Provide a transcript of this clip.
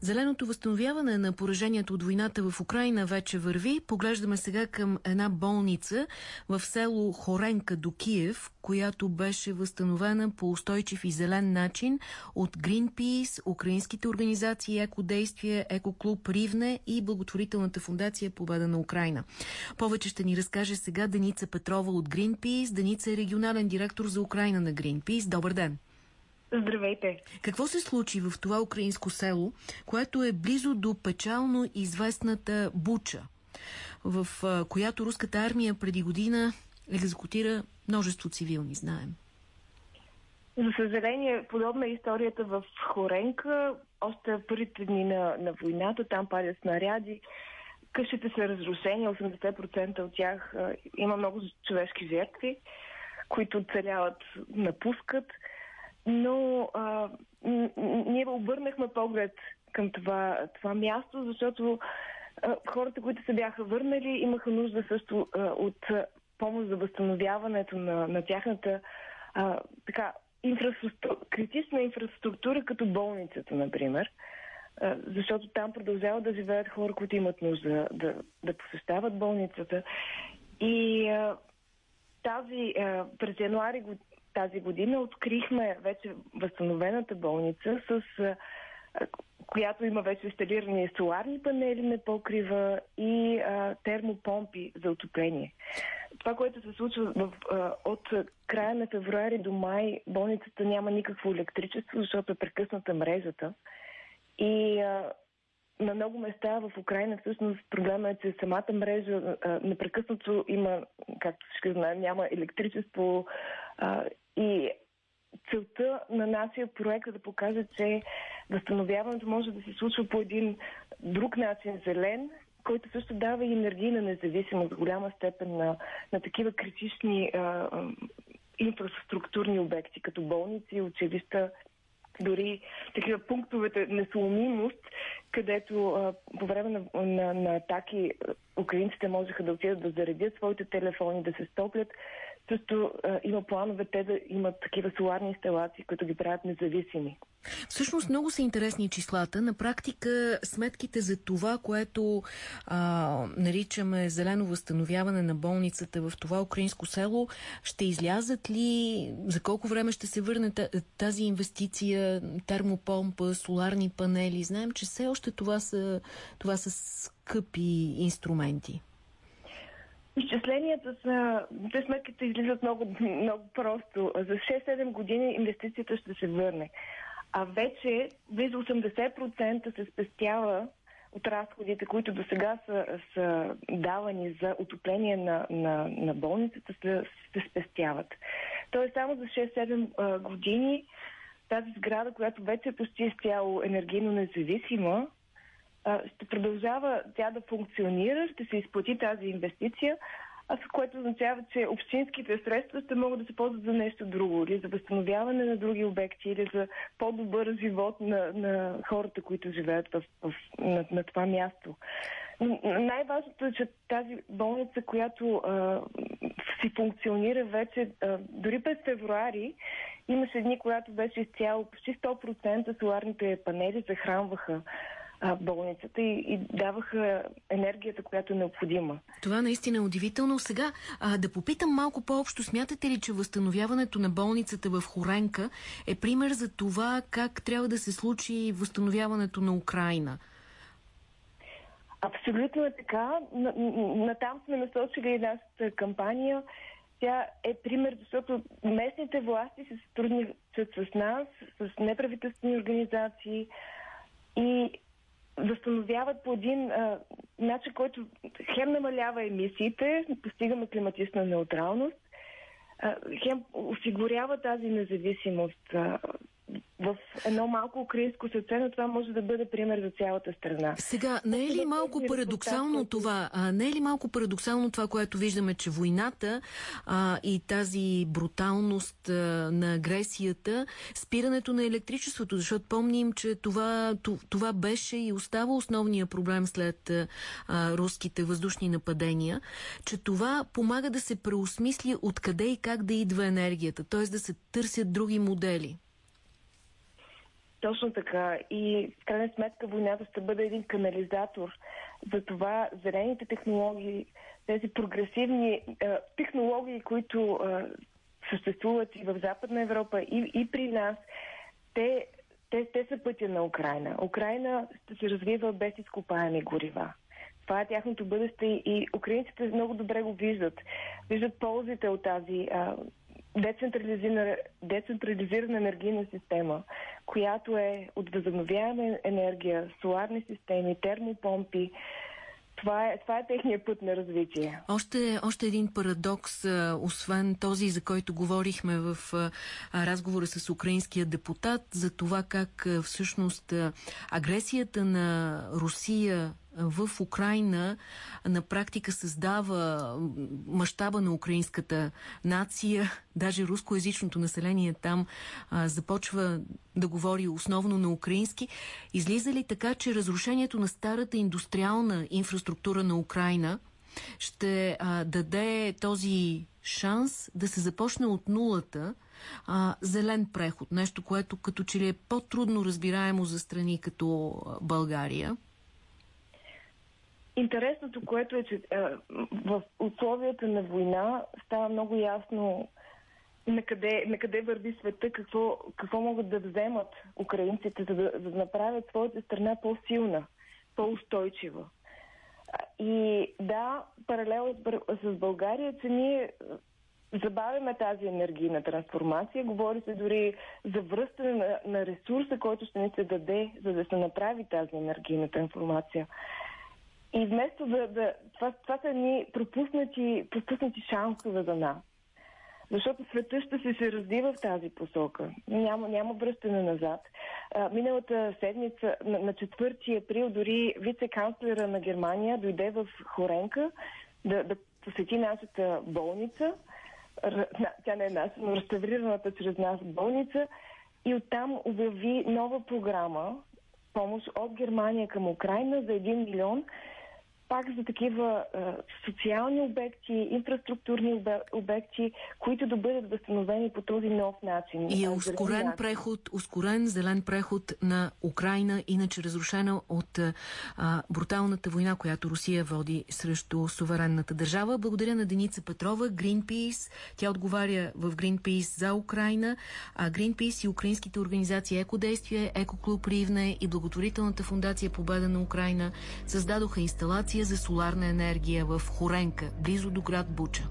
Зеленото възстановяване на поражението от войната в Украина вече върви. Поглеждаме сега към една болница в село Хоренка до Киев, която беше възстановена по устойчив и зелен начин от Greenpeace, украинските организации Екодействие, Екоклуб Ривне и благотворителната фундация Победа на Украина. Повече ще ни разкаже сега Деница Петрова от Greenpeace. Деница е регионален директор за Украина на Greenpeace. Добър ден! Здравейте! Какво се случи в това украинско село, което е близо до печално известната Буча, в която руската армия преди година екзекутира множество цивилни, знаем? За съжаление, подобна е историята в Хоренка. Още първите дни на, на войната там падят снаряди. Къщите са разрушени, 80% от тях има много човешки жертви, които оцеляват, напускат но а, ние обърнахме поглед към това, това място, защото а, хората, които се бяха върнали, имаха нужда също а, от помощ за възстановяването на, на тяхната а, така, инфраструктура, критична инфраструктура, като болницата, например. Защото там продължават да живеят хора, които имат нужда да, да посещават болницата. И а, тази а, през януари тази година открихме вече възстановената болница, с която има вече инсталирани соларни панели на покрива и а, термопомпи за отопление. Това, което се случва в, а, от края на февруари до май, болницата няма никакво електричество, защото е прекъсната мрежата. И а, на много места в Украина всъщност проблема е, че самата мрежа а, непрекъснато има, както всички знаем, няма електричество а, и целта на нашия проект е да покаже, че възстановяването може да се случва по един друг начин, зелен, който също дава и енергийна независимост в голяма степен на, на такива критични а, инфраструктурни обекти, като болници, училища, дори такива пунктовете несломимост, където а, по време на, на, на атаки украинците можеха да отидат да заредят своите телефони, да се стоплят. Също а, има планове те да имат такива соларни инсталации, които ги правят независими. Всъщност много са интересни числата. На практика сметките за това, което а, наричаме зелено възстановяване на болницата в това украинско село, ще излязат ли, за колко време ще се върне тази инвестиция, термопомпа, соларни панели? Знаем, че все още това са, това са скъпи инструменти. Изчисленията са, те сметките излизат много, много просто. За 6-7 години инвестицията ще се върне. А вече близо 80% се спестява от разходите, които до сега са, са давани за отопление на, на, на болницата, се, се спестяват. Тоест само за 6-7 години тази сграда, която вече е почти изцяло енергийно независима, ще продължава тя да функционира, ще се изплати тази инвестиция, а с което означава, че общинските средства ще могат да се ползват за нещо друго, или за възстановяване на други обекти, или за по-добър живот на, на хората, които живеят в, в, на, на това място. Най-важното е, че тази болница, която а, си функционира вече, а, дори през февруари, имаше дни, когато беше изцяло почти 100% соларните панели захранваха а, болницата и, и даваха енергията, която е необходима. Това наистина е удивително. Сега а, да попитам малко по-общо. Смятате ли, че възстановяването на болницата в Хоренка е пример за това как трябва да се случи възстановяването на Украина? Абсолютно е така. Натам сме насочили нашата кампания. Тя е пример, защото местните власти се сътрудничат с нас, с неправителствени организации и възстановяват по един а, начин, който хем намалява емисиите, постигаме климатична неутралност, а, хем осигурява тази независимост. А, в едно малко украинско сърце, но това може да бъде пример за цялата страна. Сега, не е ли малко парадоксално това, а, не е ли малко парадоксално това, което виждаме, че войната а, и тази бруталност а, на агресията, спирането на електричеството, защото помним, че това, това беше и остава основния проблем след а, руските въздушни нападения, че това помага да се преосмисли откъде и как да идва енергията, т.е. да се търсят други модели. Точно така. И в крайна сметка войната ще бъде един канализатор за това зелените технологии, тези прогресивни е, технологии, които е, съществуват и в Западна Европа, и, и при нас, те, те, те са пътя на Украина. Украина ще се развива без изкопаеми горива. Това е тяхното бъдеще и украинците много добре го виждат. Виждат ползите от тази а, децентрализирана, децентрализирана енергийна система, която е от възобновяема енергия, соларни системи, термопомпи, това е, това е техния път на развитие. Още, още един парадокс, освен този, за който говорихме в разговора с украинския депутат, за това как всъщност агресията на Русия в Украина на практика създава мащаба на украинската нация. Даже рускоязичното население там а, започва да говори основно на украински. Излиза ли така, че разрушението на старата индустриална инфраструктура на Украина ще а, даде този шанс да се започне от нулата а, зелен преход, нещо, което като че ли е по-трудно разбираемо за страни като България? Интересното, което е, че а, в условията на война става много ясно на къде, на къде върви света, какво, какво могат да вземат украинците, за да, за да направят своята страна по-силна, по-устойчива. И да, паралел с България, че ние забавяме тази енергийна трансформация. Говори се дори за връщане на, на ресурса, който ще ни се даде, за да се направи тази енергийна трансформация. И вместо да... да това, това са ни пропуснати, пропуснати шансове за нас. Защото света ще се, се развива в тази посока. Няма, няма връщане назад. А, миналата седмица, на, на 4 април, дори вице-канцлера на Германия дойде в Хоренка да, да посети нашата болница. Тя не е наша, но реставрираната чрез нас болница. И оттам обяви нова програма, помощ от Германия към Украина за 1 милион пак за такива а, социални обекти, инфраструктурни обекти, които да бъдат възстановени по този нов начин. И е ускорен преход, ускорен зелен преход на Украина, иначе разрушена от а, бруталната война, която Русия води срещу суверенната държава. Благодаря на Деница Петрова, Greenpeace. Тя отговаря в Greenpeace за Украина, а Greenpeace и украинските организации Екодействие, Екоклуб Ривне и благотворителната фундация Победа на Украина създадоха инсталация инсталация за соларна енергия в Хоренка, близо до град Буча.